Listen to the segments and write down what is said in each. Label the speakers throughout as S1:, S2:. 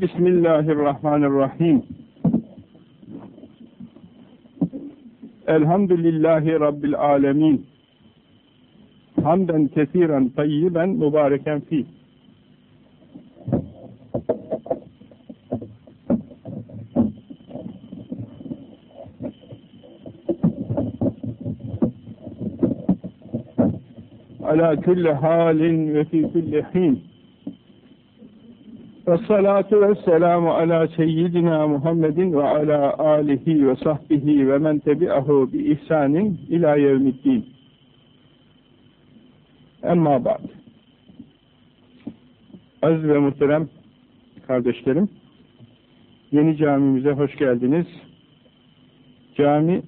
S1: بسم الله الرحمن الرحيم. الحمد لله رب العالمين. حمدا كثيرا طيبا مباركا فيه. على كل حال وفي كل حين. Ve selamu ala seyyidina Muhammedin ve ala alihi ve sahbihi ve men tebi'ahu bi ihsanin ila yevmiddin. Emma ba'd. Aziz ve muhterem kardeşlerim, yeni camimize hoş geldiniz. Cami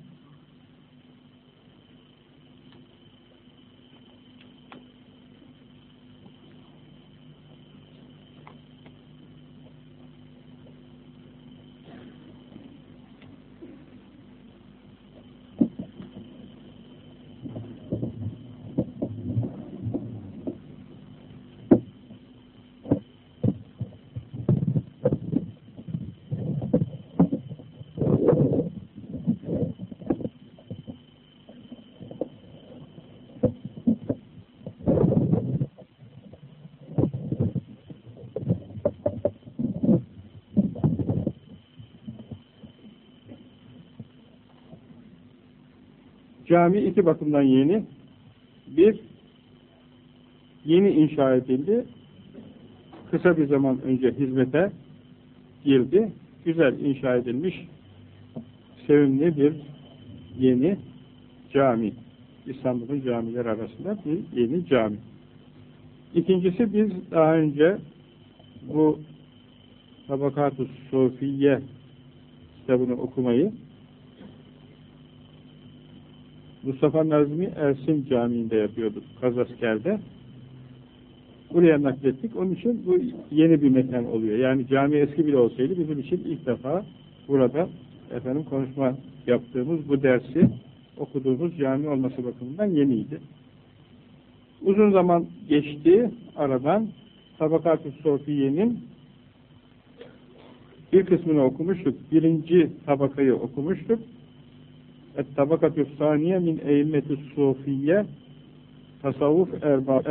S1: Cami iki bakımdan yeni. Bir, yeni inşa edildi. Kısa bir zaman önce hizmete girdi. Güzel inşa edilmiş, sevimli bir yeni cami. İstanbul'un camiler arasında bir yeni cami. İkincisi biz daha önce bu Tabakat-ı Sofiye kitabını okumayı Mustafa Nazmi Ersin Camii'nde yapıyorduk Kazasker'de. Buraya naklettik. Onun için bu yeni bir mekan oluyor. Yani cami eski bile olsaydı bizim için ilk defa burada efendim konuşma yaptığımız bu dersi okuduğumuz cami olması bakımından yeniydi. Uzun zaman geçti aradan Tabakat-ı Sofiye'nin bir kısmını okumuştuk. Birinci tabakayı okumuştuk. الطبقة الثانية من أئمة الصوفية. تصوف أربعة